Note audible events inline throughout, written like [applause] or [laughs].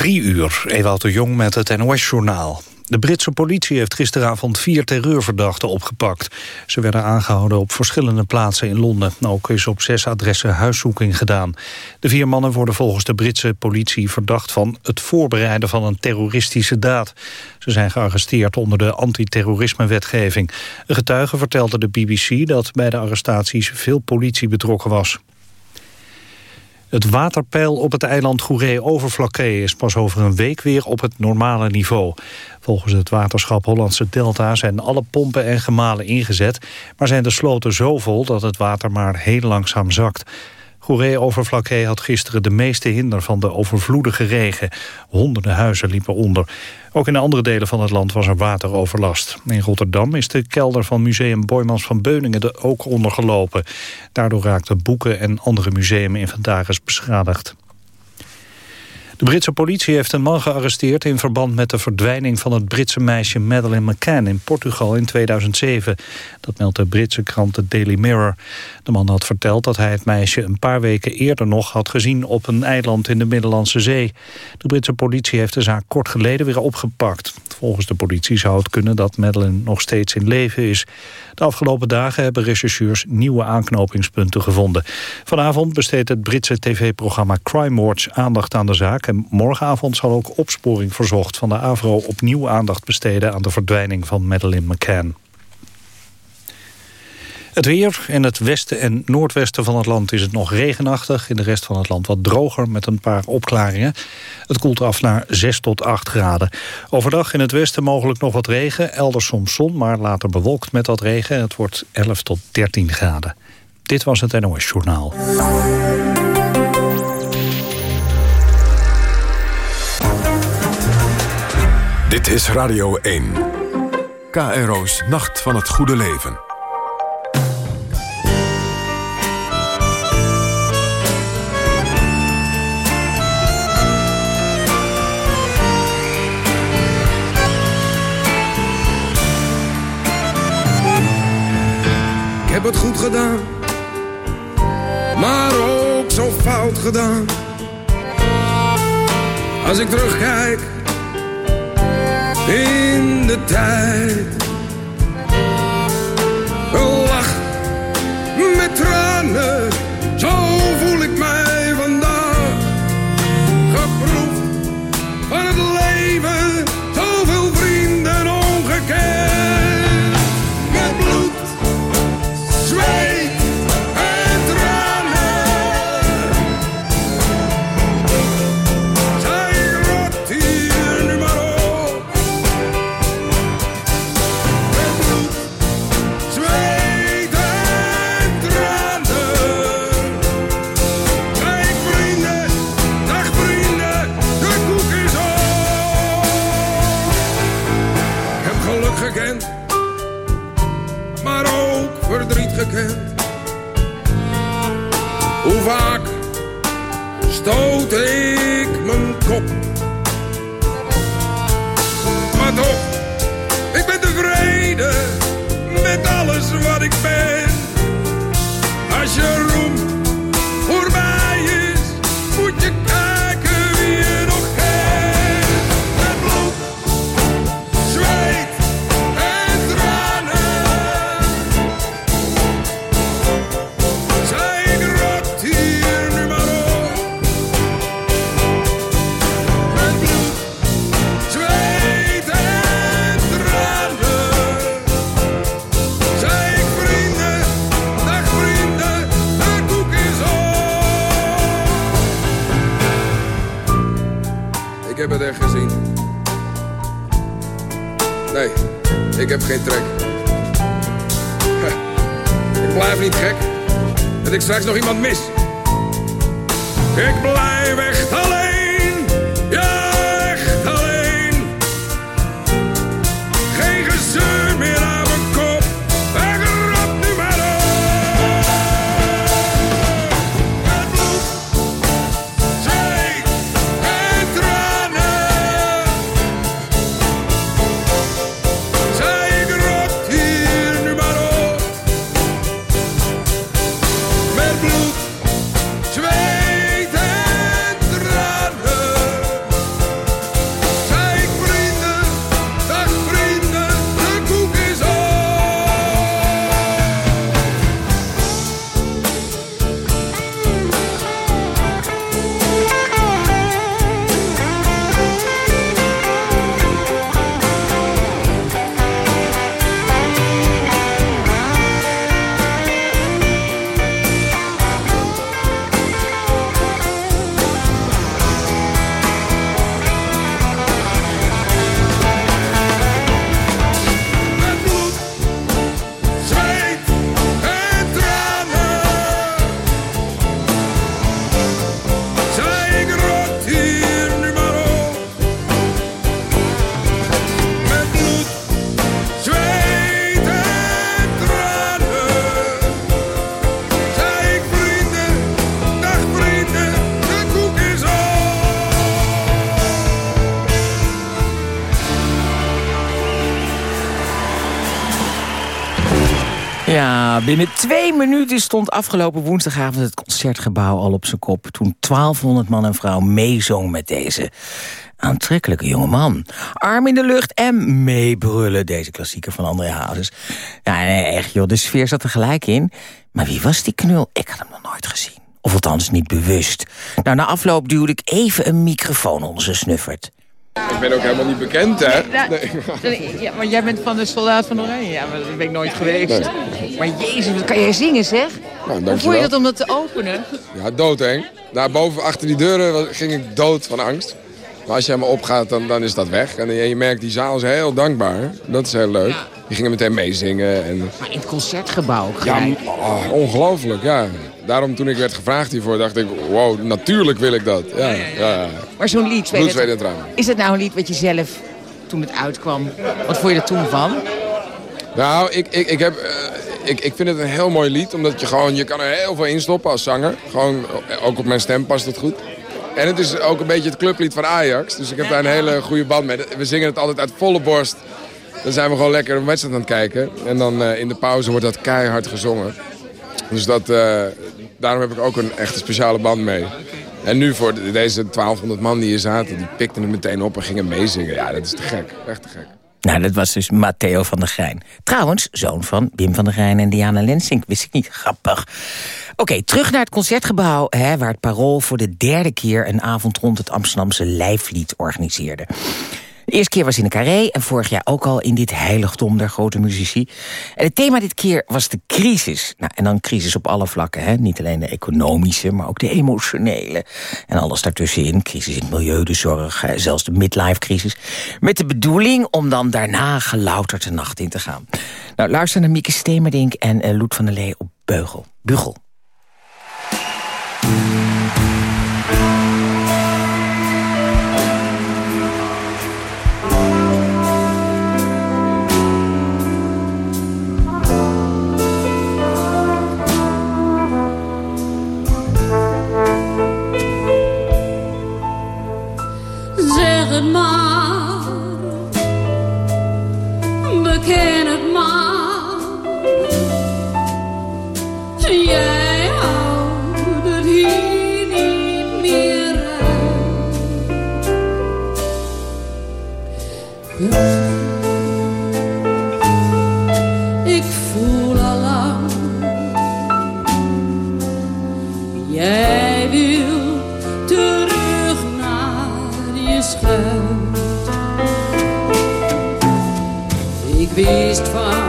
Drie uur, Ewout de Jong met het NOS-journaal. De Britse politie heeft gisteravond vier terreurverdachten opgepakt. Ze werden aangehouden op verschillende plaatsen in Londen. Ook is op zes adressen huiszoeking gedaan. De vier mannen worden volgens de Britse politie verdacht van het voorbereiden van een terroristische daad. Ze zijn gearresteerd onder de antiterrorismewetgeving. Een getuige vertelde de BBC dat bij de arrestaties veel politie betrokken was. Het waterpeil op het eiland Goeree-Overflakkee is pas over een week weer op het normale niveau. Volgens het waterschap Hollandse Delta zijn alle pompen en gemalen ingezet... maar zijn de sloten zo vol dat het water maar heel langzaam zakt. Goeree-Overflakkee had gisteren de meeste hinder van de overvloedige regen. Honderden huizen liepen onder. Ook in andere delen van het land was er wateroverlast. In Rotterdam is de kelder van museum Boymans van Beuningen ook ondergelopen. Daardoor raakten boeken en andere museuminventaris beschadigd. De Britse politie heeft een man gearresteerd in verband met de verdwijning van het Britse meisje Madeleine McCann in Portugal in 2007. Dat meldt de Britse krant The Daily Mirror. De man had verteld dat hij het meisje een paar weken eerder nog had gezien op een eiland in de Middellandse Zee. De Britse politie heeft de zaak kort geleden weer opgepakt. Volgens de politie zou het kunnen dat Madeleine nog steeds in leven is. De afgelopen dagen hebben rechercheurs nieuwe aanknopingspunten gevonden. Vanavond besteedt het Britse tv-programma Crime Watch aandacht aan de zaak. En morgenavond zal ook opsporing verzocht van de AVRO opnieuw aandacht besteden aan de verdwijning van Madeleine McCann. Het weer. In het westen en noordwesten van het land is het nog regenachtig. In de rest van het land wat droger met een paar opklaringen. Het koelt af naar 6 tot 8 graden. Overdag in het westen mogelijk nog wat regen. Elders soms zon, maar later bewolkt met wat regen. Het wordt 11 tot 13 graden. Dit was het NOS Journaal. Dit is Radio 1. KRO's Nacht van het Goede Leven. Ik heb het goed gedaan, maar ook zo fout gedaan. Als ik terugkijk in de tijd. Lach met tranen, alles straks nog iemand mis. Ja, binnen twee minuten stond afgelopen woensdagavond het concertgebouw al op zijn kop. Toen 1200 man en vrouw meezong met deze aantrekkelijke jonge man. Arm in de lucht en meebrullen, deze klassieker van André Hazes. Ja, nee, echt joh, de sfeer zat er gelijk in. Maar wie was die knul? Ik had hem nog nooit gezien. Of althans niet bewust. Nou, na afloop duwde ik even een microfoon onder zijn snuffert. Ik ben ook helemaal niet bekend, hè? [laughs] Nee. Ja, maar jij bent van de Soldaat van Oranje. Ja, maar dat ben ik nooit geweest. Maar jezus, wat kan jij zingen, zeg? Nou, Hoe voel je dat om dat te openen? Ja, doodeng. Daar boven achter die deuren ging ik dood van angst. Maar als je helemaal opgaat, dan, dan is dat weg. En je, je merkt, die zaal is heel dankbaar. Dat is heel leuk. Die gingen meteen meezingen. En... Maar in het concertgebouw ook Ja, oh, ongelooflijk, ja. Daarom toen ik werd gevraagd hiervoor, dacht ik... wow, natuurlijk wil ik dat. Ja, ja, ja. Maar zo'n lied, Bloed, weet zweet en tranen. is dat nou een lied wat je zelf, toen het uitkwam, wat vond je er toen van? Nou, ik, ik, ik, heb, eh, ik, ik vind het een heel mooi lied. Omdat je gewoon, je kan er heel veel in stoppen als zanger. Gewoon, ook op mijn stem past het goed. En het is ook een beetje het clublied van Ajax. Dus ik heb daar een hele goede band mee. We zingen het altijd uit volle borst. Dan zijn we gewoon lekker een wedstrijd aan het kijken. En dan eh, in de pauze wordt dat keihard gezongen. Dus dat, eh, daarom heb ik ook een echt speciale band mee. En nu voor de- deze 1200 man die hier zaten, die pikten het meteen op en gingen meezingen. Ja, dat is te gek. Echt te gek. Nou, dat was dus Matteo van der Grijn. Trouwens, zoon van Wim van der Grijn en Diana Lensink. Wist ik niet. Grappig. Oké, terug naar het Concertgebouw... Hè, waar het Parool voor de derde keer... een avond rond het Amsterdamse lijflied organiseerde. De eerste keer was in de Carré en vorig jaar ook al in dit heiligdom der grote muzici. En het thema dit keer was de crisis. Nou, en dan crisis op alle vlakken. Hè? Niet alleen de economische, maar ook de emotionele. En alles daartussenin. Crisis in het milieu, de zorg, hè, zelfs de midlife-crisis. Met de bedoeling om dan daarna gelouterd de nacht in te gaan. Nou, luister naar Mieke Stemerdink en eh, Loet van der Lee op Beugel. Bugel. Het maar, beken Ik wist van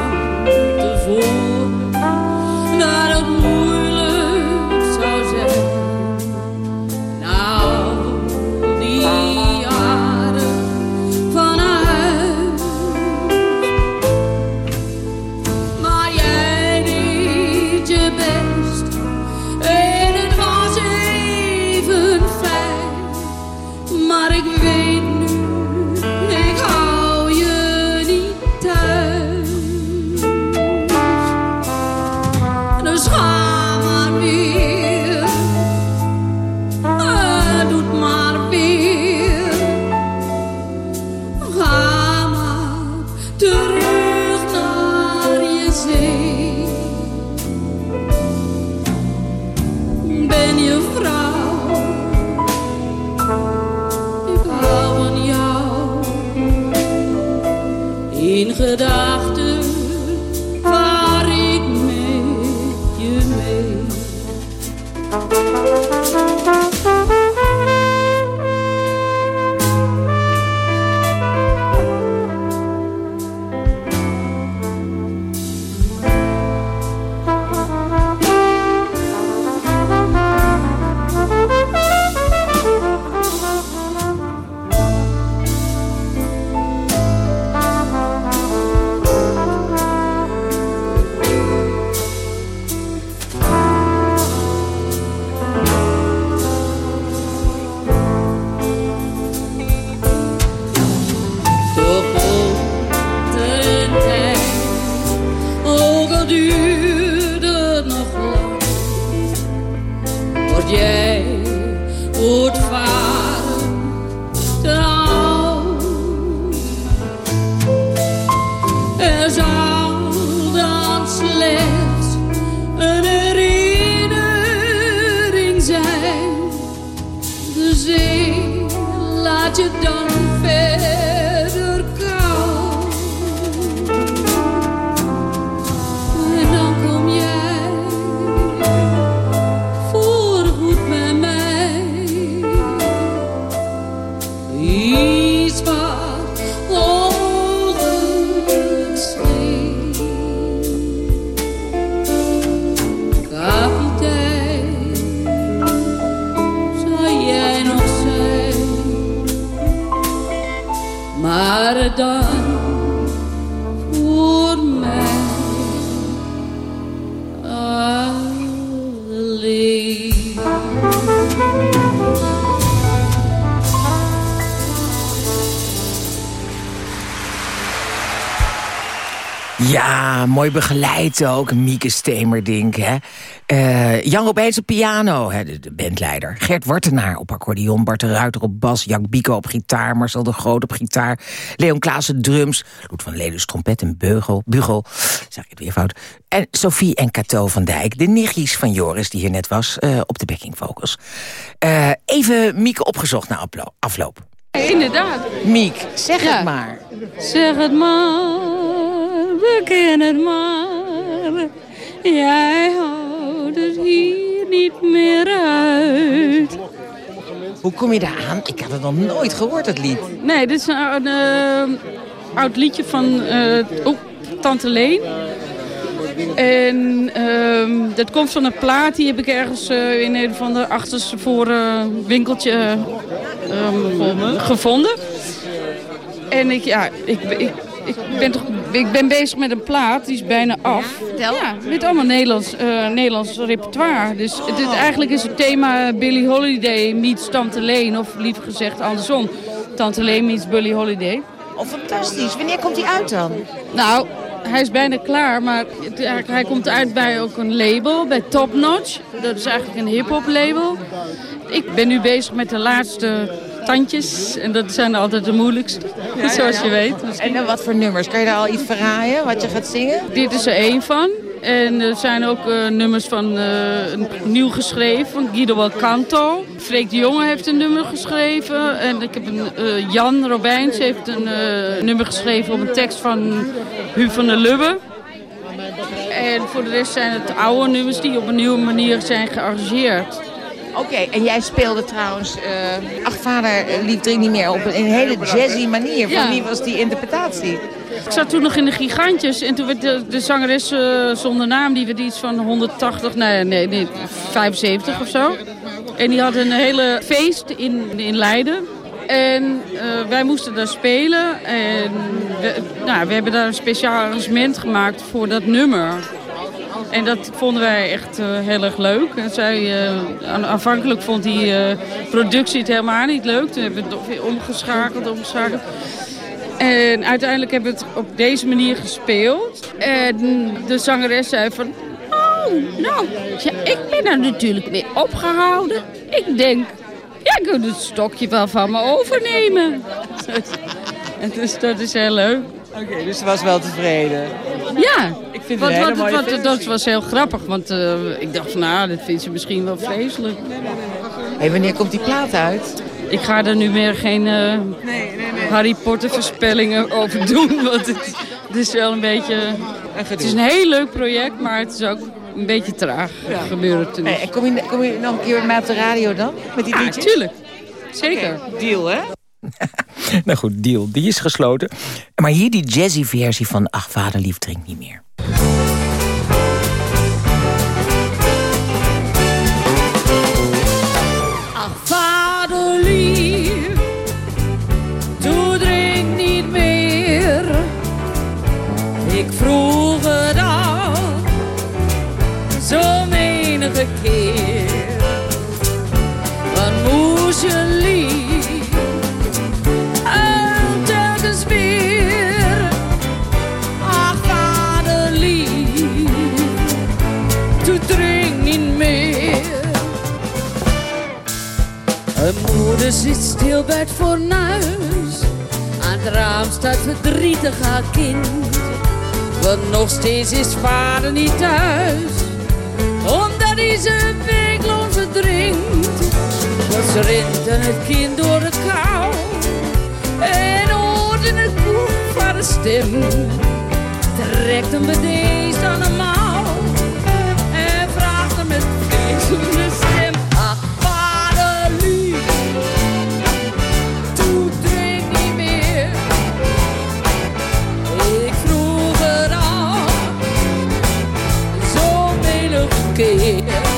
laat je dan Ja, mooi begeleid ook. Mieke Stemerdink, hè. Eh, Jan Robeens op piano, hè, de, de bandleider. Gert Wartenaar op accordeon. Bart de Ruiter op bas. Jack Bico op gitaar. Marcel de Groot op gitaar. Leon Klaassen drums. Loet van Ledus trompet en beugel. Bugel, zeg ik het weer fout. En Sophie en Cato van Dijk, de nichtjes van Joris... die hier net was, eh, op de backing vocals. Eh, even Mieke opgezocht na aflo- afloop. Inderdaad. Miek, zeg Ja. het maar. Zeg het maar, we kennen het maar. Jij houdt het hier niet meer uit. Hoe kom je daar aan? Ik had het nog nooit gehoord, het lied. Nee, dit is een oud, eh, oud liedje van eh, oh, Tante Leen. En ehm, dat komt van een plaat, die heb ik ergens eh, in een van de achterstevoren winkeltje ehm, gevonden. En ik, ja, ik, ik, ik, ben toch, ik ben bezig met een plaat, die is bijna af. Ja, met allemaal Nederlands, eh, Nederlands repertoire. Dus het, eigenlijk is het thema Billie Holiday meets Tante Leen. Of liever gezegd andersom, Tante Leen meets Billie Holiday. Oh, fantastisch. Wanneer komt hij uit dan? Nou, hij is bijna klaar, maar het- hij komt uit bij ook een label, bij Top Notch. Dat is eigenlijk een hip-hop label. Ik ben nu bezig met de laatste tandjes en dat zijn altijd de moeilijkste, zoals je weet. En dan wat voor nummers? Kan je daar al iets verraaien, wat je gaat zingen? Dit is er één van. En er zijn ook eh, nummers van eh, nieuw geschreven van Guido Belcanto. Freek de Jonge heeft een nummer geschreven. En ik heb een, eh, Jan Robijns heeft een eh, nummer geschreven op een tekst van Huub van der Lubbe. En voor de rest zijn het oude nummers die op een nieuwe manier zijn gearrangeerd. Oké, en jij speelde trouwens eh Ach vader, lief drink niet meer op een, hele jazzy manier. Van Ja. wie was die interpretatie? Ik zat toen nog in de Gigantjes en toen werd de, de zangeres eh, zonder naam, die werd iets van 180, nee, nee, nee, 75 of zo. En die had een hele feest in, in Leiden. En eh, wij moesten daar spelen. En we, nou, we hebben daar een speciaal arrangement gemaakt voor dat nummer. En dat vonden wij echt eh, heel erg leuk. En zij, eh, aan- aanvankelijk vond die eh, productie het helemaal niet leuk. Toen hebben we het weer omgeschakeld, omgeschakeld. En uiteindelijk hebben we het op deze manier gespeeld. En de zangeres zei van... Oh, nou, ja, ik ben er natuurlijk weer opgehouden. Ik denk, jij kunt het stokje wel van me overnemen. [laughs] En dus dat is heel leuk. Oké, dus ze was wel tevreden. Ja, Ik vind het want, een hele want, mooie want film dat was heel grappig. Want eh, ik dacht van, nou, dat vindt ze misschien wel vreselijk. Hey, wanneer komt die plaat uit? Ik ga er nu meer geen eh, Harry Potter voorspellingen over doen. Want het, het is wel een beetje... Het is een heel leuk project, maar het is ook een beetje traag gebeuren het er Hey, niet. en kom, je, kom je nog een keer met mij op de radio dan? Met die Ja, liedjes? tuurlijk. Zeker. Deal, hè? [laughs] nou goed, deal. Die is gesloten. Maar hier die jazzy versie van Ach, vader lief drink niet meer. Ach, vader lief, doe drink niet meer. Ik vroeg het al, zo menige keer. Wat moest je moeder zit stil bij het fornuis. Aan het raam staat verdrietig haar kind. Want nog steeds is vader niet thuis. omdat hij zijn weekloon verdrinkt. Ze renden het kind door de kou en hoorden het boek van de stem. Trekt hem bedeesd aan de mouw en vraagt hem met vleesende menige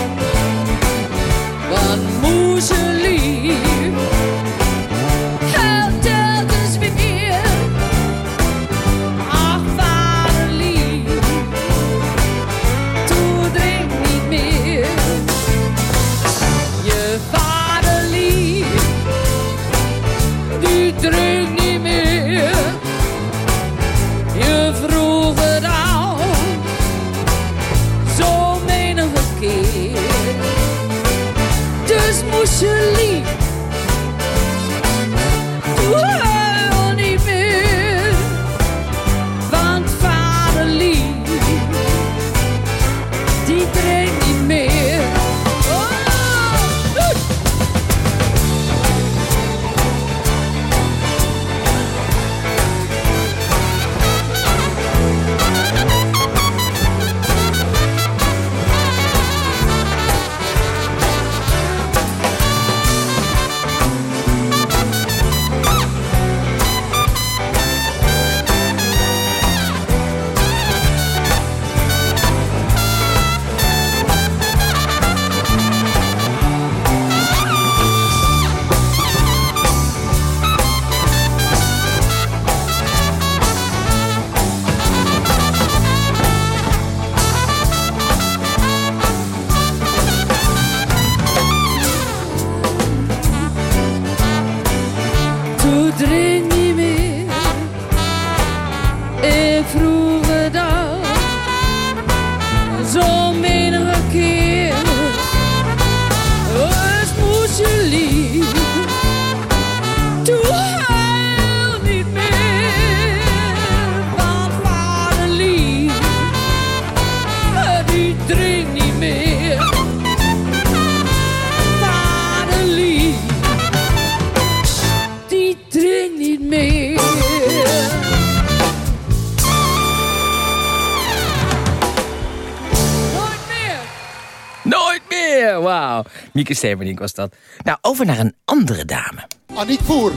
Mieke Steverink was dat. Nou, over naar een andere dame. Aniek Voer.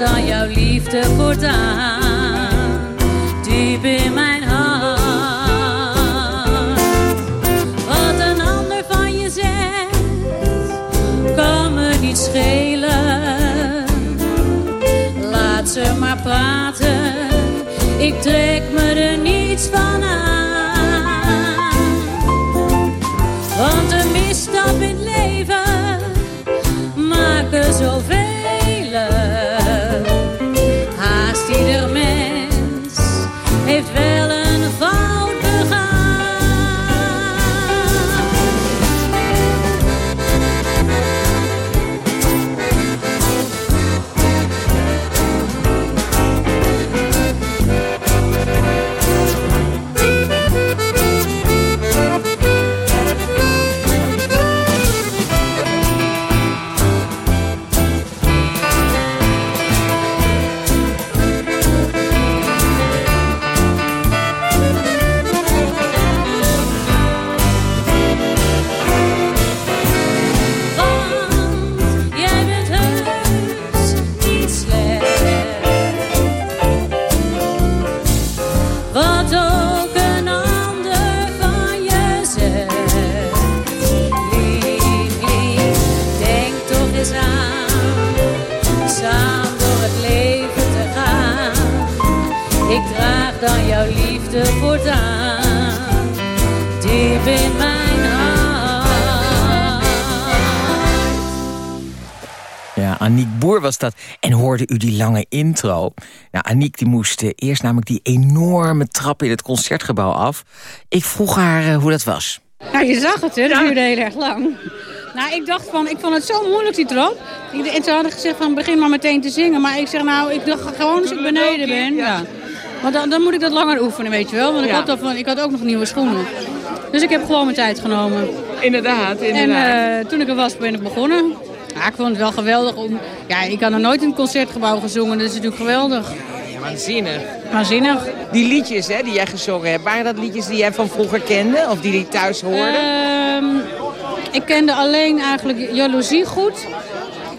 Dan jouw liefde voortaan. Diep in mijn hart. Wat een ander van je zegt, kan me niet schelen. Laat ze maar praten, ik trek lange intro? Nou, Aniek die moest eh, eerst namelijk die enorme trap in het concertgebouw af. Ik vroeg haar eh, hoe dat was. Nou, je zag het, hè? Dat duurde heel erg lang. Nou, ik dacht van, ik vond het zo moeilijk, die trap. En ze hadden gezegd van, begin maar meteen te zingen. Maar ik zeg, nou, ik dacht gewoon als ik beneden ben. Ja. Want dan, dan moet ik dat langer oefenen, weet je wel. Want ik, had, al van, ik had ook nog nieuwe schoenen. Dus ik heb gewoon mijn tijd genomen. Inderdaad, En inderdaad. eh, toen ik er was, ben ik begonnen. Ja, ik vond het wel geweldig. Om, ja, ik had nog nooit in een concertgebouw gezongen. Dat is natuurlijk geweldig. Ja, waanzinnig. Waanzinnig. Die liedjes hè, die jij gezongen hebt, waren dat liedjes die jij van vroeger kende? Of die je thuis hoorde? Ehm, ik kende alleen eigenlijk Jaloezie goed.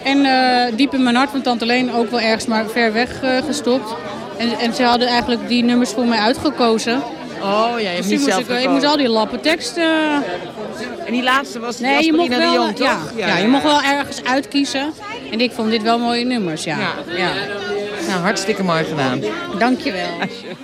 En eh, Diep in mijn hart van Tante Leen ook wel ergens maar ver weg eh, gestopt. En, en ze hadden eigenlijk die nummers voor mij uitgekozen. oh ja, je hebt Dus niet zelf ik, ik gekozen. moest al die lappen teksten... En die laatste was Nee, je mocht, Paulina de wel, Jong, ja, toch? ja, je mocht wel ergens uitkiezen. En ik vond dit wel mooie nummers, ja. Ja. ja. Nou, hartstikke mooi gedaan. Dankjewel. Ze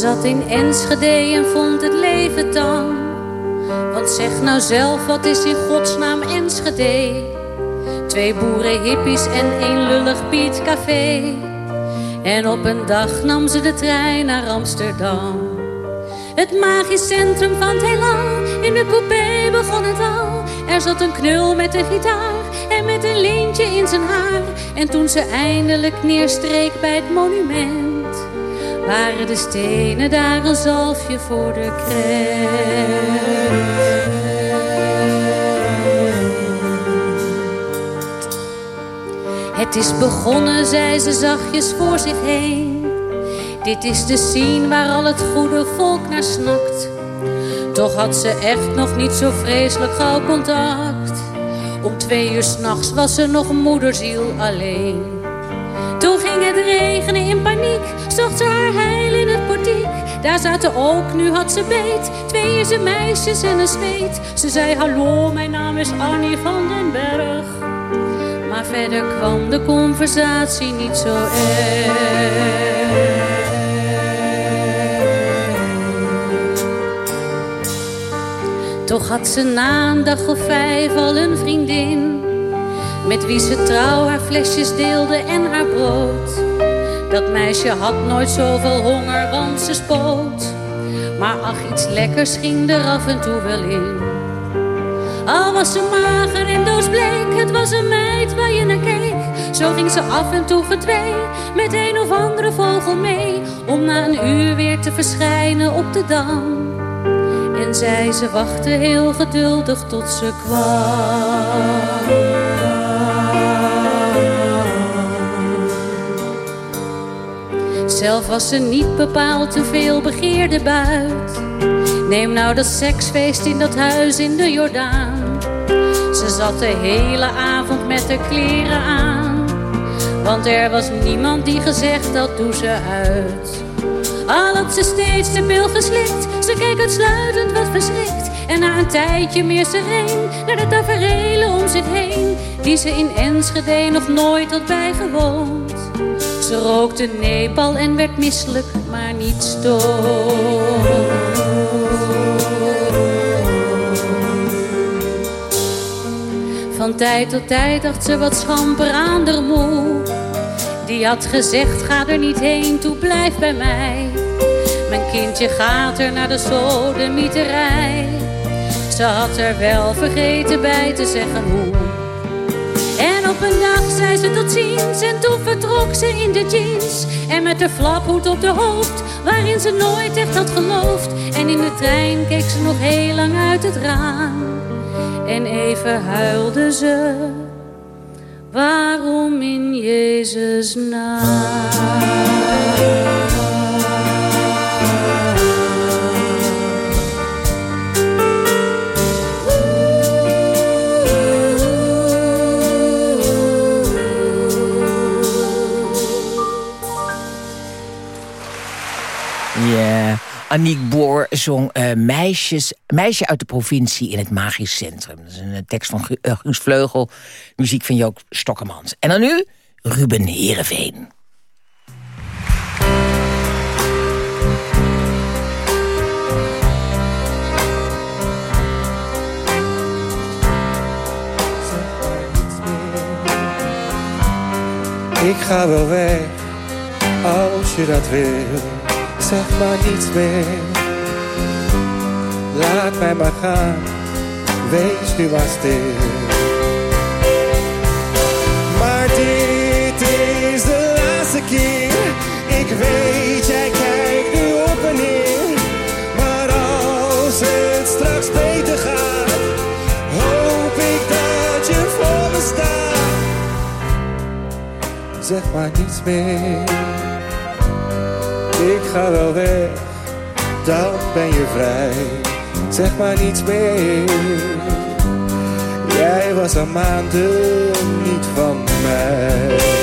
zat in Enschede en vond het leven tam. Want zeg nou zelf, wat is in godsnaam Enschede? Twee boeren hippies en één lullig Piet Café. En op een dag nam ze de trein naar Amsterdam. Het magisch centrum van het heelal, in de coupé begon het al. Er zat een knul met een gitaar en met een lintje in zijn haar. En toen ze eindelijk neerstreek bij het monument waren de stenen daar een zalfje voor de krent. Het is begonnen, zei ze zachtjes voor zich heen. Dit is de scene waar al het goede volk naar snakt. Toch had ze echt nog niet zo vreselijk gauw contact. Om twee uur s'nachts was ze nog moederziel alleen. Regenen in paniek, zocht ze haar heil in het portiek. Daar zaten ook, nu had ze beet, twee eerste meisjes en een zweet. Ze zei, hallo, mijn naam is Annie van den Berg. Maar verder kwam de conversatie niet zo erg. Toch had ze na een dag of vijf al een vriendin met wie ze trouw haar flesjes deelde en haar brood. Dat meisje had nooit zoveel honger, want ze spoot. Maar ach, iets lekkers ging er af en toe wel in. Al was ze mager en doosbleek, het was een meid waar je naar keek. Zo ging ze af en toe verdwee, met een of andere vogel mee. Om na een uur weer te verschijnen op de dam. En zei ze wachtte heel geduldig tot ze kwam. Zelf was ze niet bepaald te veel begeerde buit. Neem nou dat seksfeest in dat huis in de Jordaan. Ze zat de hele avond met de kleren aan. Want er was niemand die gezegd had doe ze uit. Al had ze steeds de pil geslikt, ze keek uitsluitend wat verschrikt. En na een tijdje meer sereen naar de tafereelen om zich heen. Die ze in Enschede nog nooit had bijgewoond. Ze rookte Nepal en werd misselijk, maar niet stom. Van tijd tot tijd dacht ze wat schamper aan de moe. Die had gezegd, ga er niet heen, toe blijf bij mij. Mijn kindje gaat er naar de sodemieterij. Ze had er wel vergeten bij te zeggen hoe. Op een dag zei ze tot ziens en toen vertrok ze in de jeans. En met de flaphoed op de hoofd, waarin ze nooit echt had geloofd. En in de trein keek ze nog heel lang uit het raam. En even huilde ze, waarom in Jezus naam? Aniek Boor zong uh, meisjes, Meisje uit de provincie in het Magisch Centrum. Dat is een eh, tekst van uh, Guus Vleugel, muziek van Joop Stokkemans. En dan nu Ruben Heerenveen. Ik ga wel weg, als je dat wil, zeg maar niets meer. Laat mij maar gaan, wees nu maar stil. Maar dit is de laatste keer, ik weet jij kijkt nu op en neer. Maar als het straks beter gaat, hoop ik dat je voor me staat zeg maar niets meer. Ik ga wel weg, dan ben je vrij. Zeg maar niets meer. Jij was al maanden niet van mij.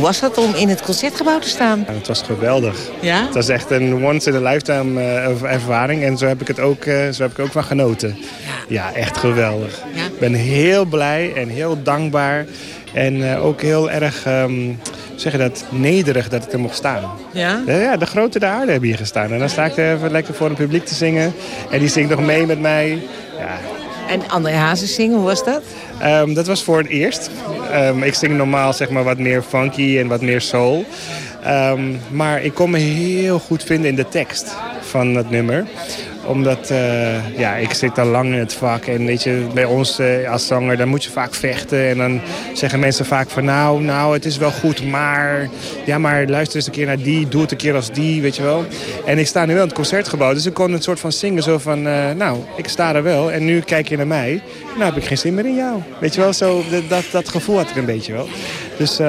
Hoe was dat om in het Concertgebouw te staan? Ja, het was geweldig. Ja? Het was echt een once in a lifetime eh, ervaring. En zo heb ik het ook, eh, zo heb ik ook van genoten. Ja, echt geweldig. Ja? Ik ben heel blij en heel dankbaar. En eh, ook heel erg, ehm, zeg je dat, nederig dat ik er mocht staan. Ja? Ja, ja, de grote de aarde hebben hier gestaan. En dan sta ik er even lekker voor een publiek te zingen. En die zingt nog mee met mij. Ja, En André Hazes zingen, hoe was dat? Ehm, dat was voor het eerst. Ehm, ik zing normaal zeg maar, wat meer funky en wat meer soul. Ehm, maar ik kon me heel goed vinden in de tekst van het nummer omdat eh, ja, ik zit al lang in het vak en weet je, bij ons eh, als zanger dan moet je vaak vechten. En dan zeggen mensen vaak van nou, nou het is wel goed, maar ja, maar luister eens een keer naar die, doe het een keer als die, weet je wel. En ik sta nu wel in het concertgebouw, dus ik kon een soort van zingen zo van eh, nou, ik sta er wel en nu kijk je naar mij. Nou heb ik geen zin meer in jou, weet je wel. Zo, dat, dat, gevoel had ik een beetje wel. Dus...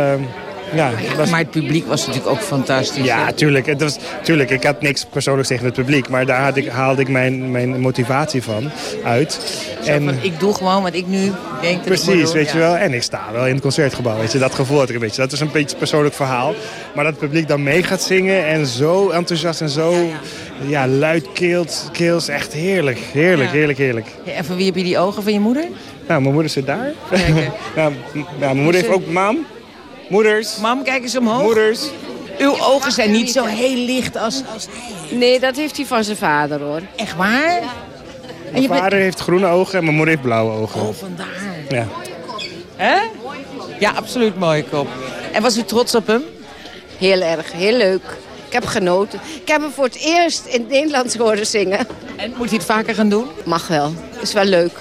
ja, was... Maar het publiek was natuurlijk ook fantastisch. Ja, hè? tuurlijk. Het was, tuurlijk. Ik had niks persoonlijks tegen het publiek. Maar daar had ik, haalde ik mijn, mijn motivatie van uit. Zo ik doe gewoon wat ik nu denk dat ik Precies, doen. weet Ja. je wel. En ik sta wel in het concertgebouw. Weet je. Dat gevoel had ik een beetje. Dat is een beetje een persoonlijk verhaal. Maar dat het publiek dan mee gaat zingen en zo enthousiast en zo ja, luid keelt, keels. Echt heerlijk. Heerlijk, Ja. heerlijk, heerlijk. Ja, En van wie heb je die ogen van je moeder? Nou, mijn moeder zit daar. [laughs] nou, ja, mijn moeder heeft ook... Mam, moeders, Mam, kijk eens omhoog. moeders. Uw ogen zijn niet zo heel licht als... als... Nee, dat heeft hij van zijn vader hoor. Echt waar? Mijn je bent- vader heeft groene ogen en mijn moeder heeft blauwe ogen. Oh, vandaar. Ja. Hè? Ja, absoluut mooie kop. En was u trots op hem? Heel erg, heel leuk. Ik heb genoten. Ik heb hem voor het eerst in het Nederlands horen zingen. En moet hij het vaker gaan doen? Mag wel. Is wel leuk.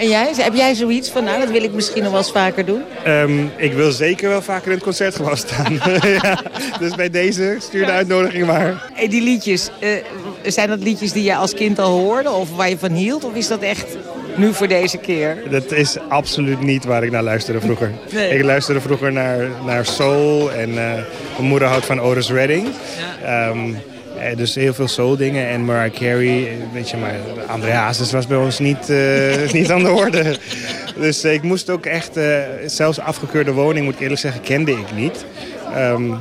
En jij? Heb jij zoiets van, nou, dat wil ik misschien nog wel eens vaker doen? Ehm, ik wil zeker wel vaker in het concertgebouw staan. [laughs] ja, dus bij deze stuur de uitnodiging maar. En die liedjes, eh, zijn dat liedjes die je als kind al hoorde of waar je van hield? Of is dat echt nu voor deze keer? Dat is absoluut niet waar ik naar luisterde vroeger. [laughs] Nee. Ik luisterde vroeger naar, naar soul en eh, mijn moeder houdt van Otis Redding. Ehm, eh, dus heel veel soul dingen en Mariah Carey, weet je, maar André Hazes was bij ons niet, eh, [laughs] niet aan de orde. Dus eh, ik moest ook echt, zelfs afgekeurde woning moet ik eerlijk zeggen, kende ik niet. Ehm,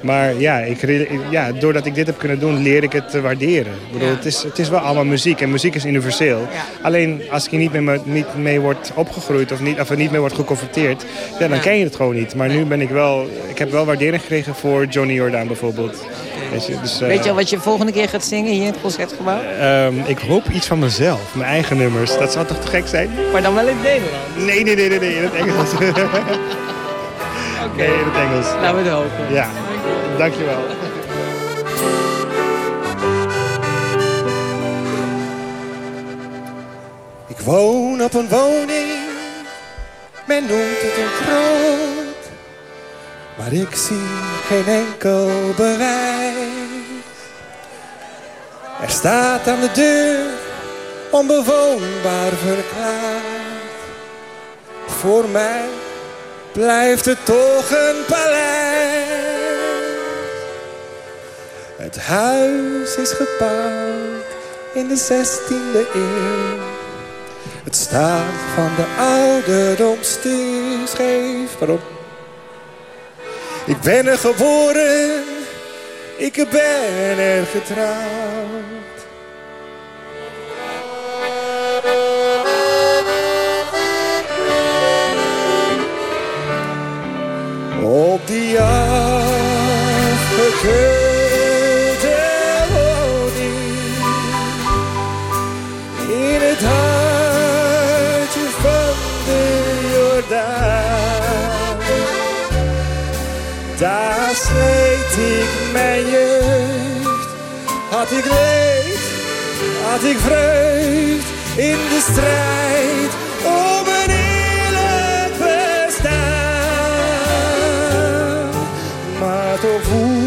maar ja, ik, ja, doordat ik dit heb kunnen doen, leer ik het te waarderen. Ik bedoel, het, is, het is wel allemaal muziek en muziek is universeel. Alleen als je niet mee, niet mee wordt opgegroeid of, niet, of er niet mee wordt geconfronteerd, ja, dan ken je het gewoon niet. Maar nu ben ik wel, ik heb wel waardering gekregen voor Johnny Jordaan bijvoorbeeld. Weet je, dus, eh, Weet je al wat je volgende keer gaat zingen hier in het Concertgebouw? ehm, ik hoop iets van mezelf, mijn eigen nummers. Dat zou toch te gek zijn? Maar dan wel in het Nederlands? Nee, nee, nee, nee, nee in het Engels. [laughs] Nee, in het Engels. Laten we het hopen. Ja, dankjewel. Ik woon op een woning, men noemt het een groot. Maar ik zie geen enkel bewijs. Er staat aan de deur, onbewoonbaar verklaard. Voor mij blijft het toch een paleis. Het huis is gebouwd in de 16e eeuw. Het staat van de ouderdom scheef. Waarom? Ik ben er geboren, ik ben er getrouwd. Op die sleet ik mijn jeugd, had ik leed, had ik vreugd in de strijd om een eerlijk bestaan. Maar toch voel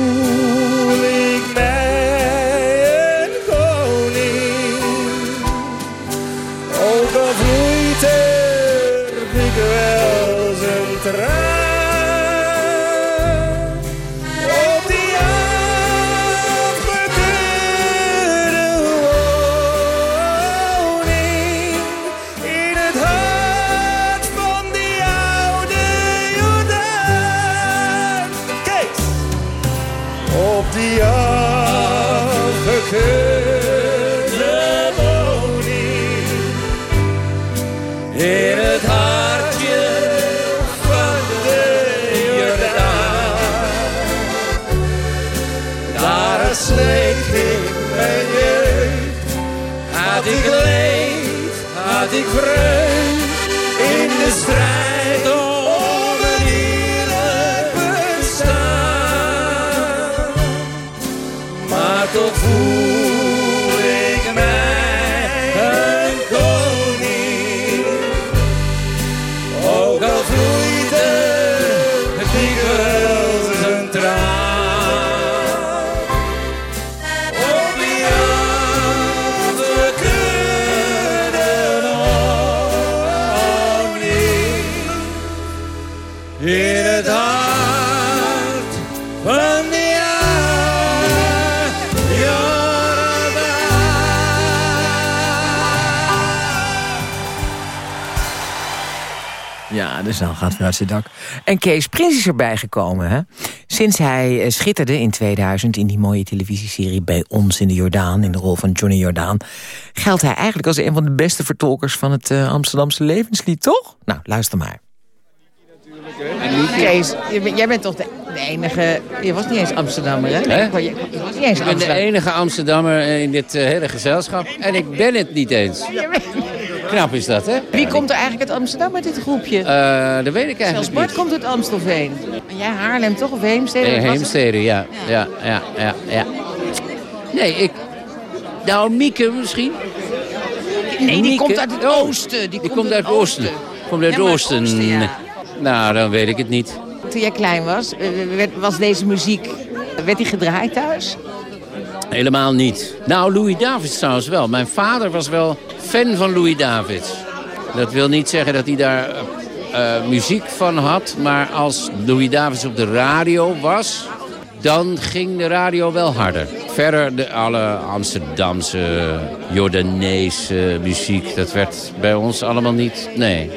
ik vreugd. De zaal gaat vanuit zijn dak. En Kees Prins is erbij gekomen. Hè? Sinds hij eh, schitterde in 2000 in die mooie televisieserie Bij ons in de Jordaan... in de rol van Johnny Jordaan... geldt hij eigenlijk als een van de beste vertolkers... van het eh, Amsterdamse levenslied, toch? Nou, luister maar. Kees, jij bent toch de enige... Je was niet eens Amsterdammer, hè? Hè? Je, je was niet eens Ik ben de enige Amsterdammer in dit eh, hele gezelschap. En ik ben het niet eens. Knap is dat, hè? Wie komt er eigenlijk uit Amsterdam met dit groepje? Eh, dat weet ik Zelfs eigenlijk Bart niet. komt uit Amstelveen. En jij Haarlem toch of Heemstede? Eh? Heemstede, ja. Ja, ja, ja, ja. Nee, ik... Nou, Mieke misschien? Nee, die komt uit het Oh, oosten. Die, komt uit het oosten. Komt uit Ja, het oosten. oosten, ja. Nou, dan weet ik het niet. Toen jij klein was, eh, was deze muziek... Werd die gedraaid thuis? Helemaal niet. Nou, Louis Davids trouwens wel. Mijn vader was wel fan van Louis Davids. Dat wil niet zeggen dat hij daar eh, eh, muziek van had. Maar als Louis Davids op de radio was... dan ging de radio wel harder. Verder de, alle Amsterdamse, Jordaanese muziek... dat werd bij ons allemaal niet... Nee,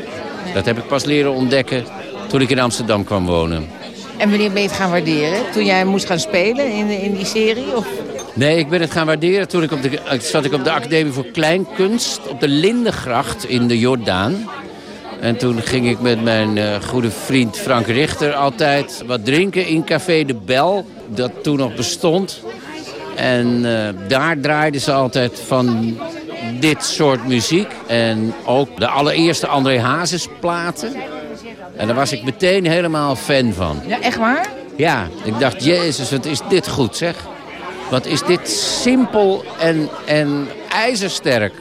dat heb ik pas leren ontdekken toen ik in Amsterdam kwam wonen. En wanneer ben je gaan waarderen? Toen jij moest gaan spelen in, in die serie? Of? Nee, ik ben het gaan waarderen. Toen ik op de, eh, zat ik op de Academie voor Kleinkunst op de Lindengracht in de Jordaan. En toen ging ik met mijn eh, goede vriend Frank Richter altijd wat drinken in Café de Bel. Dat toen nog bestond. En eh, daar draaiden ze altijd van dit soort muziek. En ook de allereerste André Hazes platen. En daar was ik meteen helemaal fan van. Ja, echt waar? Ja, ik dacht, jezus, wat is dit goed zeg. Wat is dit simpel en, en ijzersterk.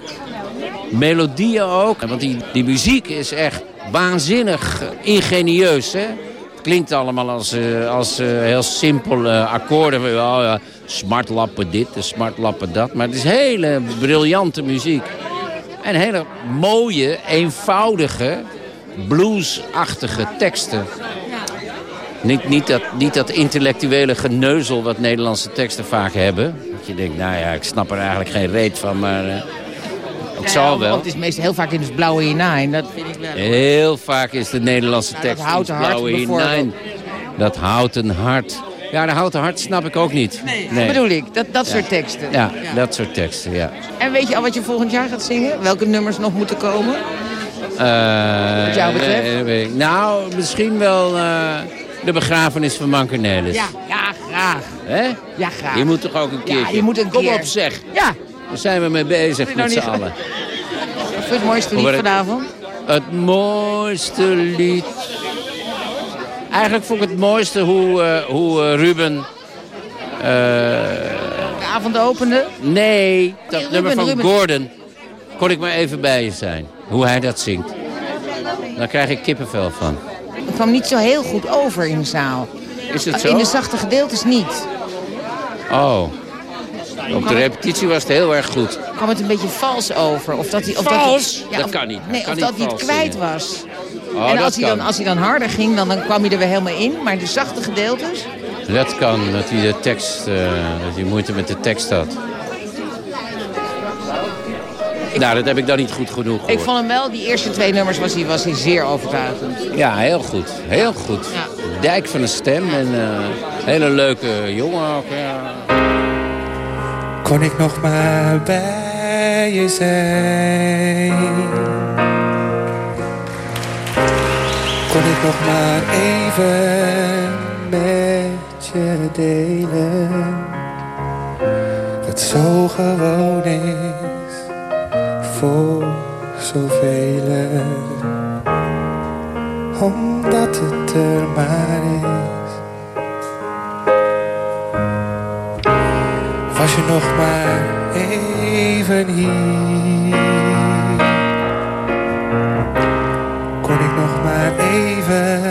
Melodieën ook. Want die, die muziek is echt waanzinnig ingenieus. Hè? Het klinkt allemaal als, eh, als eh, heel simpel eh, akkoorden. Oh, smartlappen dit, en smartlappen dat. Maar het is hele briljante muziek. En hele mooie, eenvoudige, bluesachtige teksten. Niet, niet, dat, niet dat intellectuele geneuzel wat Nederlandse teksten vaak hebben. Dat je denkt, nou ja, ik snap er eigenlijk geen reet van, maar eh, het zal wel. want Het is meestal heel vaak in het blauwe hinein. Dat vind ik wel. Heel vaak is de Nederlandse dat tekst houten iets hart blauwe hinein. Dat houten hart. Ja, de houten hart snap ik ook niet. Dat bedoel ik, dat, dat soort teksten. Ja, dat soort teksten, ja. En weet je al wat je volgend jaar gaat zingen? Welke nummers nog moeten komen? Eh, Wat jou betreft? nee, nou, misschien wel eh, de begrafenis van Manke Nelis. Ja, ja, graag. Hè? Ja, graag. Je moet toch ook een keertje... je moet een Kom keer. op zeg. Ja. Daar zijn we mee bezig met nou z'n allen. Wat vind je het mooiste lied vanavond? Het mooiste lied... Eigenlijk vond ik het mooiste hoe, eh, hoe eh, Ruben... eh, De avond opende? nee, dat nummer van Ruben. Gordon... kon ik maar even bij je zijn. Hoe hij dat zingt. Daar krijg ik kippenvel van. Het kwam niet zo heel goed over in de zaal. Is het zo? In de zachte gedeeltes niet. Oh. Op de repetitie was het heel erg goed. kwam het een beetje vals over. Of dat hij, of Vals? Dat, hij, Dat of- kan niet. Dat Nee, kan of niet dat hij het kwijt zingen. was. Oh, en dat als hij, dan, als hij dan harder ging, dan, dan kwam hij er weer helemaal in. Maar de zachte gedeeltes... Dat kan, dat hij de tekst, eh, dat hij moeite met de tekst had. Nou, dat heb ik dan niet goed genoeg gehoord. Ik vond hem wel, die eerste twee nummers was hij, was hij zeer overtuigend. Ja, heel goed. Heel goed. Dijk van een stem en eh hele leuke jongen ook. Ja. Kon ik nog maar bij je zijn? Kon ik nog maar even met je delen? Wat zo gewoon is voor zoveel. Omdat het er maar is. Was je nog maar even hier? Kon ik nog maar even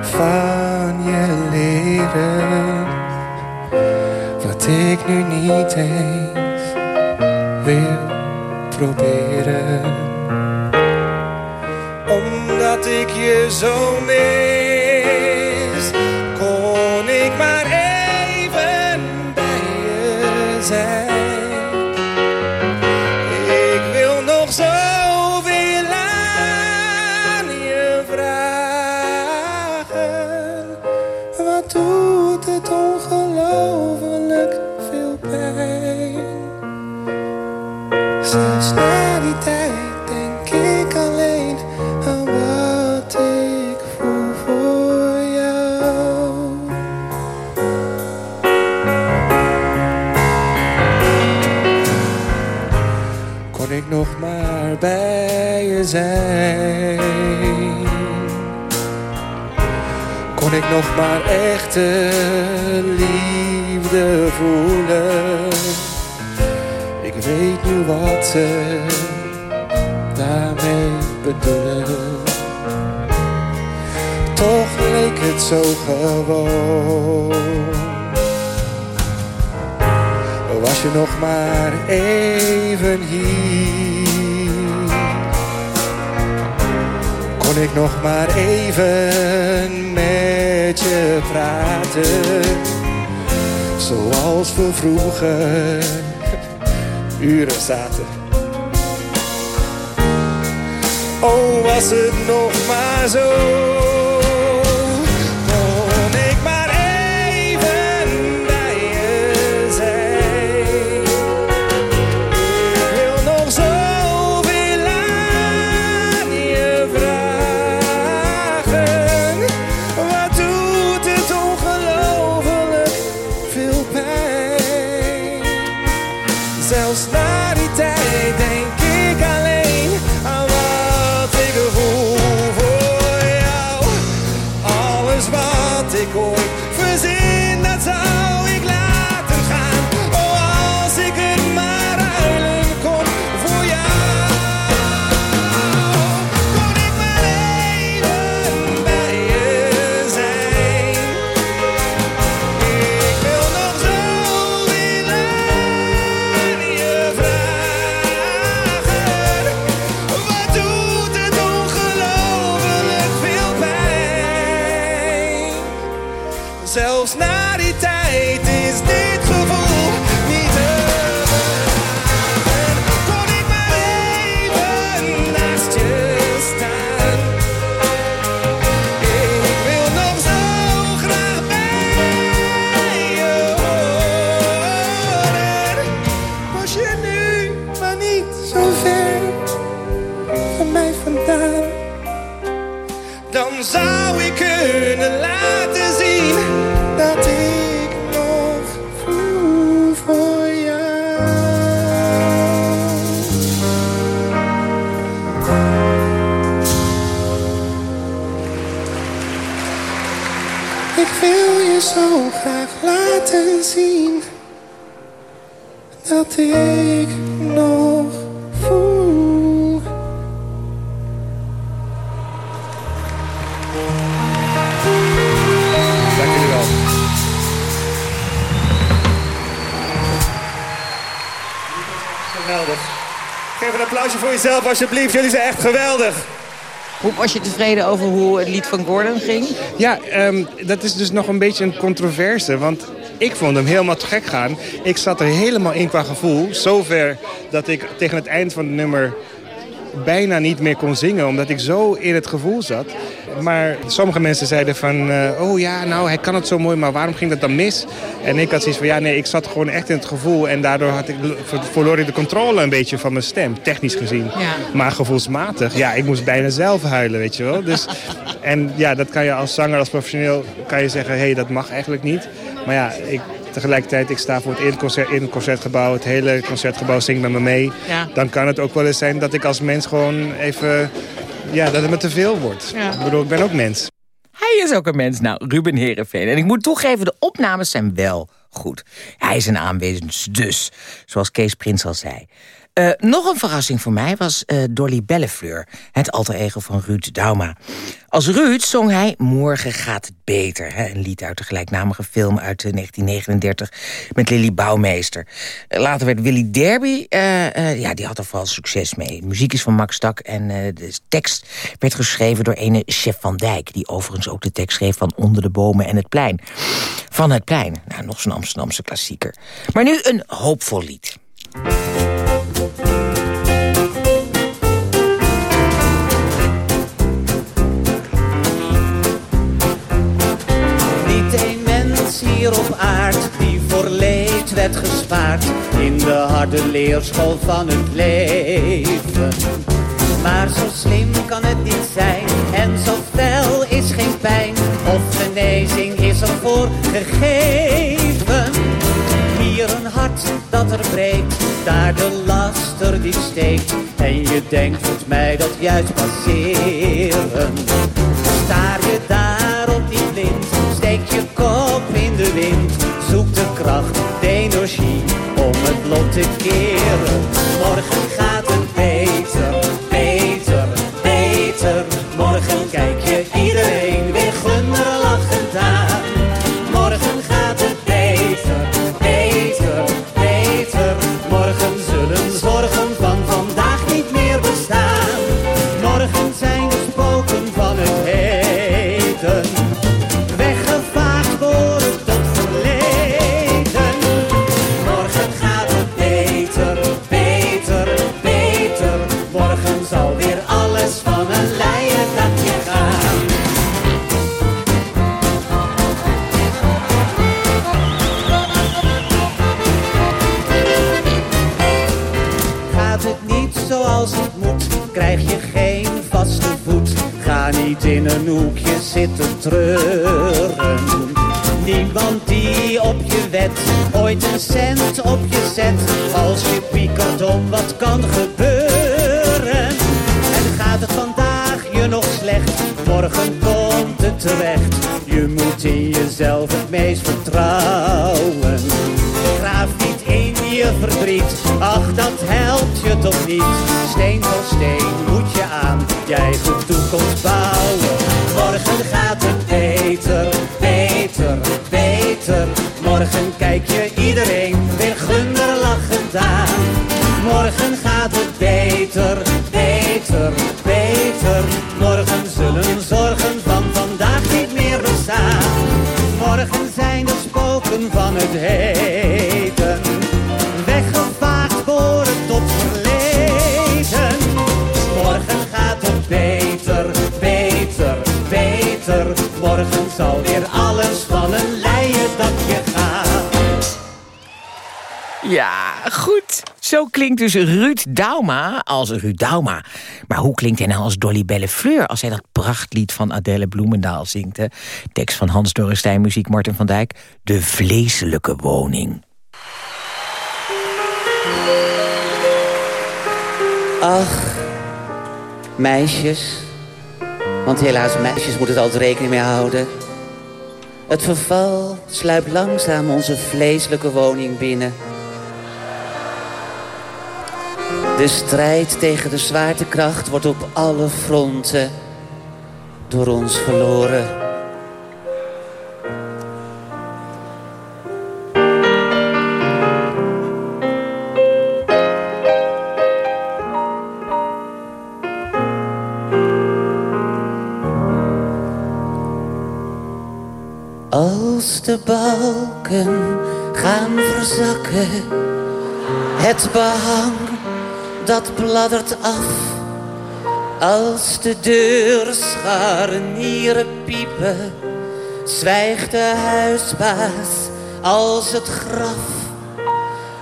van je leren? Wat ik nu niet eens wil proberen. Omdat ik je zo mis, nog maar echte liefde voelen. Ik weet nu wat ze daarmee bedoelen. Toch leek het zo gewoon. Was je nog maar even hier Kon ik nog maar even met praten. Zoals we vroeger uren zaten. Oh, was het nog maar zo Geef een applausje voor jezelf alsjeblieft. Jullie zijn echt geweldig. Hoe was je tevreden over hoe het lied van Gordon ging? Ja, ehm, dat is dus nog een beetje een controverse. Want ik vond hem helemaal te gek gaan. Ik zat er helemaal in qua gevoel. Zover dat ik tegen het eind van het nummer bijna niet meer kon zingen. Omdat ik zo in het gevoel zat. Maar sommige mensen zeiden van... eh, oh ja, nou, hij kan het zo mooi, maar waarom ging dat dan mis? En ik had zoiets van, ja, nee, ik zat gewoon echt in het gevoel. En daardoor had ik, verloor ik de controle een beetje van mijn stem. Technisch gezien. Ja. Maar gevoelsmatig, ja, ik moest bijna zelf huilen, weet je wel. Dus, [laughs] en ja, dat kan je als zanger, als professioneel, kan je zeggen... hé, hey, dat mag eigenlijk niet. Maar ja, ik, tegelijkertijd, ik sta voor het in het, concert, in het concertgebouw. Het hele concertgebouw zingt met me mee. Ja. Dan kan het ook wel eens zijn dat ik als mens gewoon even... Ja, dat het me te veel wordt. Ja. Ik bedoel, ik ben ook mens. Hij is ook een mens. Nou, Ruben Herenveen. En ik moet toegeven, de opnames zijn wel goed. Hij is een aanwezig dus, zoals Kees Prins al zei. Eh, nog een verrassing voor mij was eh, Dolly Bellefleur, het alter ego van Ruud Dauma. Als Ruud zong hij Morgen gaat het beter, hè, een lied uit de gelijknamige film uit eh, 1939 met Lily Bouwmeester. Eh, later werd Willy Derby, eh, eh, ja, die had er vooral succes mee. De muziek is van Max Tak en eh, de tekst werd geschreven door ene Chef van Dijk, die overigens ook de tekst schreef van Onder de bomen en het plein. Van het plein, nou, nog zo'n Amsterdamse klassieker. Maar nu een hoopvol lied. Niet een mens hier op aard die voor leed werd gespaard in de harde leerschool van het leven. Maar zo slim kan het niet zijn en zo fel is geen pijn of genezing is ervoor gegeven. Dat er breekt, daar de laster die steekt. En je denkt, moet mij dat juist passeren. Staar je daarop niet blind, steek je kop in de wind. Zoek de kracht, de energie om het lot te keren. Morgen gaat Ja, goed. Zo klinkt dus Ruud Dauma als Ruud Dauma. Maar hoe klinkt hij nou als Dolly Bellefleur... als hij dat prachtlied van Adèle Bloemendaal zingt? Tekst van Hans Dorrestein, muziek Martin van Dijk. De vleeselijke woning. Ach, meisjes. Want helaas, meisjes moeten het altijd rekening mee houden. Het verval sluipt langzaam onze vleeselijke woning binnen. De strijd tegen de zwaartekracht wordt op alle fronten door ons verloren. Als de balken gaan verzakken, het behang dat bladdert af. Als de deurscharnieren piepen, zwijgt de huisbaas als het graf.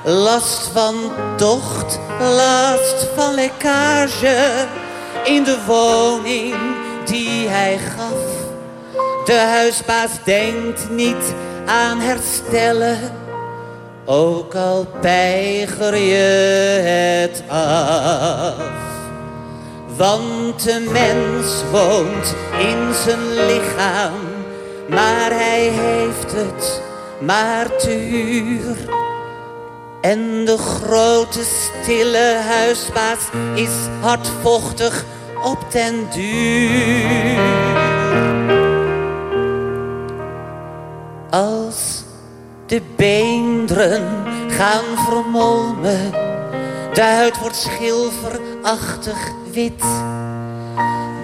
Last van tocht, last van lekkage in de woning die hij gaf. De huisbaas denkt niet aan herstellen, ook al peiger je het af. Want de mens woont in zijn lichaam, maar hij heeft het maar te. En de grote stille huisbaas is hardvochtig op den duur. De beenderen gaan vermolmen, de huid wordt schilferachtig wit.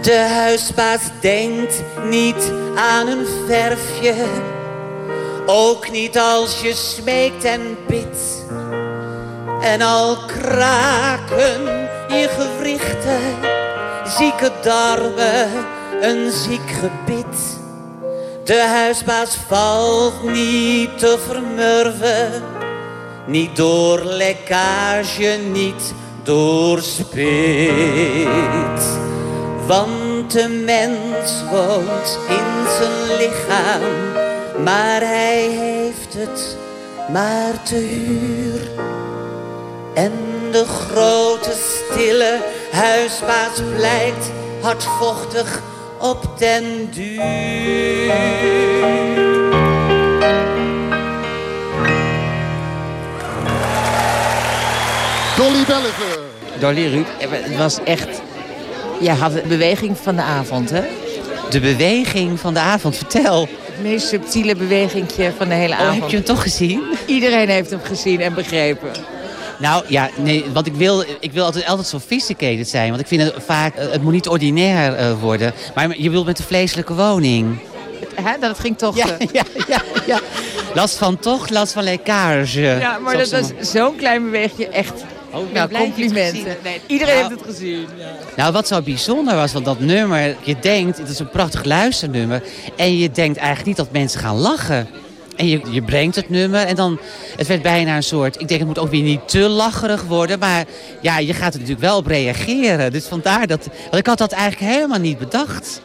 De huisbaas denkt niet aan een verfje, ook niet als je smeekt en bidt. En al kraken je gewrichten, zieke darmen, een ziek gebit. De huisbaas valt niet te vermurven, niet door lekkage, niet door spit. Want de mens woont in zijn lichaam, maar hij heeft het maar te huur. En de grote stille huisbaas blijkt hardvochtig op den duur. Dolly Belliver. Dolly Ruud, het was echt... Je had de beweging van de avond, hè? De beweging van de avond, vertel. Het meest subtiele bewegingje van de hele Oh, avond. heb je hem toch gezien? Iedereen heeft hem gezien en begrepen. Nou ja, nee, want ik wil, ik wil altijd, altijd sophisticated zijn. Want ik vind het vaak, eh, het moet niet ordinair eh, worden. Maar je wilt met de vleeselijke woning. Hè, dat ging toch... Ja, eh, [laughs] ja, ja, ja. Last van toch, last van lekkage. Ja, maar dat was zo'n klein bewegje. Echt, nou, je het complimenten. Nee, iedereen Nou, heeft het gezien. Nou, wat zo bijzonder was, want dat nummer, je denkt, het is een prachtig luisternummer. En je denkt eigenlijk niet dat mensen gaan lachen. En je, je brengt het nummer en dan, het werd bijna een soort, ik denk het moet ook weer niet te lacherig worden. Maar ja, je gaat er natuurlijk wel op reageren. Dus vandaar dat, want ik had dat eigenlijk helemaal niet bedacht.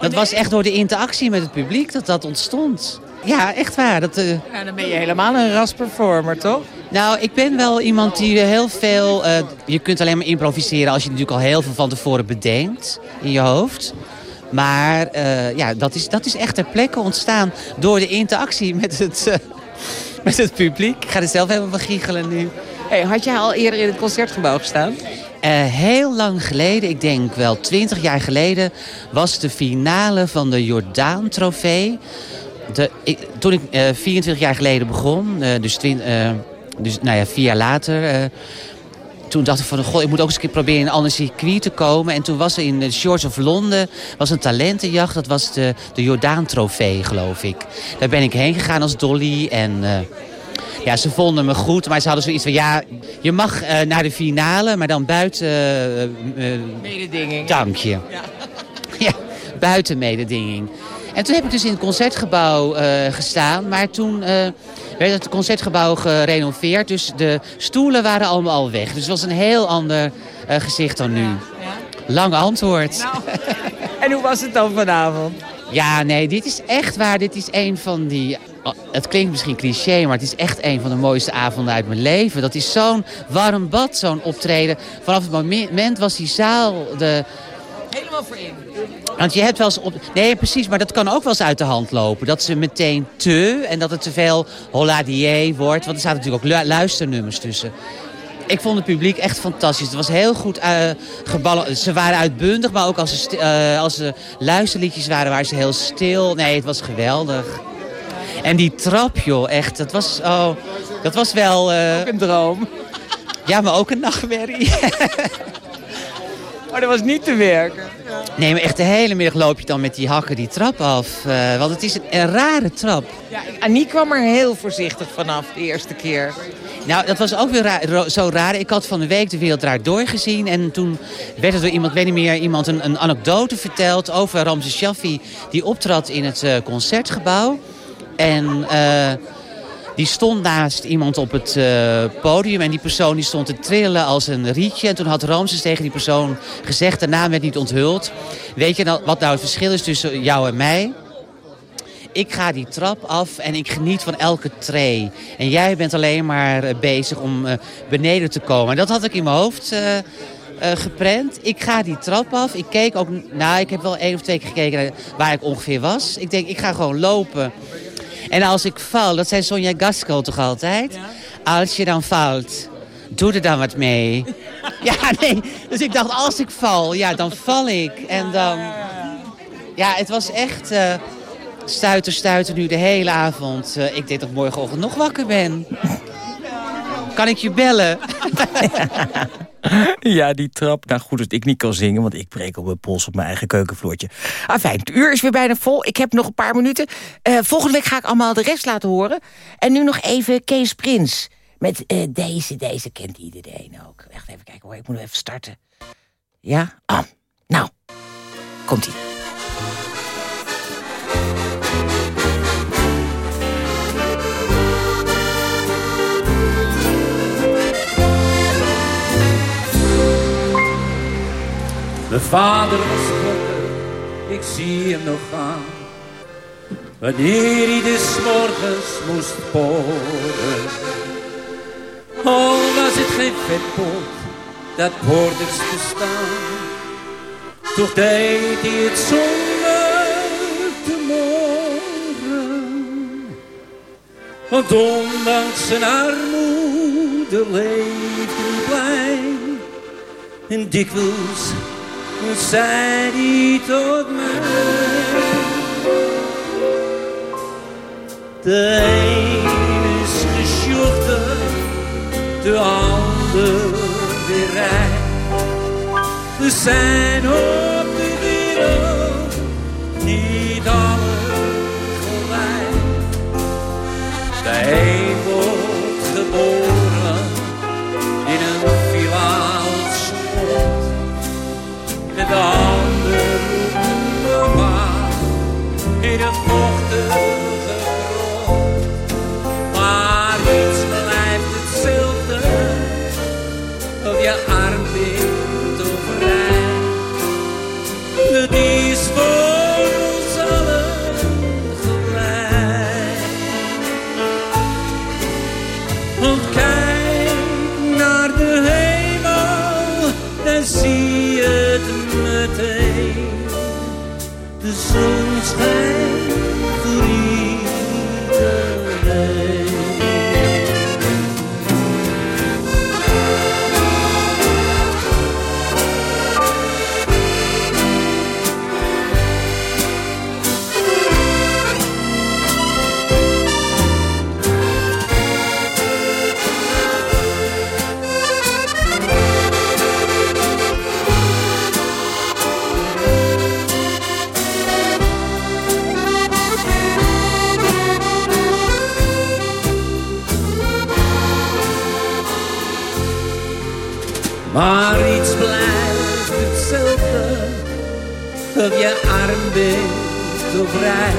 Dat was echt door de interactie met het publiek dat dat ontstond. Ja, echt waar. Dat, eh, Ja, dan ben je helemaal een rasperformer, toch? nou, ik ben wel iemand die heel veel... eh, je kunt alleen maar improviseren als je natuurlijk al heel veel van tevoren bedenkt in je hoofd. Maar eh, ja, dat is, dat is echt ter plekke ontstaan door de interactie met het, eh, [laughs] met het publiek. Ik ga er zelf helemaal van giechelen nu. Hey, had jij al eerder in het concertgebouw gestaan? Eh, heel lang geleden, ik denk wel twintig jaar geleden... was de finale van de Jordaan-trofee. Toen ik eh 24 jaar geleden begon, dus, twin, dus nou ja, vier jaar later... toen dacht ik van, goh, ik moet ook eens een keer proberen in een ander circuit te komen. En toen was er in de Shores of Londen was een talentenjacht. Dat was de, de Jordaan-trofee, geloof ik. Daar ben ik heen gegaan als Dolly en... eh, ja, ze vonden me goed, maar ze hadden zoiets van... ja, je mag eh, naar de finale, maar dan buiten... eh, Mededinging. Dank je. Ja. [laughs] buiten mededinging. En toen heb ik dus in het Concertgebouw eh, gestaan. Maar toen eh, werd het Concertgebouw gerenoveerd. Dus de stoelen waren allemaal al weg. Dus het was een heel ander eh, gezicht dan nu. Lang antwoord. En hoe was het dan vanavond? Ja, nee, dit is echt waar. Dit is een van die... oh, Het klinkt misschien cliché, maar het is echt een van de mooiste avonden uit mijn leven. Dat is zo'n warm bad, zo'n optreden. Vanaf het moment was die zaal... De... Helemaal voor in. Want je hebt wel eens op... Nee, precies, maar dat kan ook wel eens uit de hand lopen. Dat ze meteen te en dat het te veel holladier wordt. Want er zaten natuurlijk ook lu- luisternummers tussen. Ik vond het publiek echt fantastisch. Het was heel goed uh, gebalanceerd. Ze waren uitbundig, maar ook als ze, eh, als ze luisterliedjes waren, waren ze heel stil. Nee, het was geweldig. En die trap, joh, echt, dat was, oh, dat was wel... Ook een droom. Ja, maar ook een nachtmerrie. [laughs] Maar dat was niet te werken. Nee, maar echt de hele middag loop je dan met die hakken die trap af. eh, want het is een, een rare trap. Ja, Aniek kwam er heel voorzichtig vanaf de eerste keer. Nou, dat was ook weer zo raar. Ik had van de week de Wereld Draait Door gezien. En toen werd er door iemand, weet niet meer, iemand een, een anekdote verteld over Ramses Shaffi. Die optrad in het eh, concertgebouw. En eh, die stond naast iemand op het eh, podium. En die persoon die stond te trillen als een rietje. En toen had Ramses tegen die persoon gezegd, de naam werd niet onthuld. Weet je nou, wat nou het verschil is tussen jou en mij? Ik ga die trap af en ik geniet van elke tree. En jij bent alleen maar eh, bezig om eh, beneden te komen. En dat had ik in mijn hoofd eh, geprent. Ik ga die trap af. Ik keek ook... Nou, ik heb wel één of twee keer gekeken naar waar ik ongeveer was. Ik denk, ik ga gewoon lopen. En als ik val, dat zei Sonja Gasco toch altijd? Als je dan valt, doe er dan wat mee. [laughs] Ja, nee. Dus ik dacht, als ik val, ja, dan val ik. En dan... Ja, het was echt... stuiter, stuiter nu de hele avond. Eh, ik denk dat ik morgenochtend nog wakker ben. Kan ik je bellen? [laughs] [laughs] Ja, die trap. Nou goed dat ik niet kan zingen, want ik breek op mijn pols op mijn eigen keukenvloertje. Ah, fijn. Het uur is weer bijna vol. Ik heb nog een paar minuten. Eh, volgende week ga ik allemaal de rest laten horen. En nu nog even Kees Prins. Met eh, deze, deze kent iedereen ook. Echt even kijken hoor, ik moet even starten. Ja? Ah, nou. Komt-ie. Mijn vader was ik zie hem nog gaan. wanneer hij des morgens moest poren. Al was het geen vetpot, dat poorders bestaan, toch deed hij het zonder te moren. Want ondanks zijn armoede leefde hij blij. En dikwijls zei hij tot mij. De een is gesjochten, de ander weer rijk. We zijn op de wereld niet alle gelijk. De je arm bent bent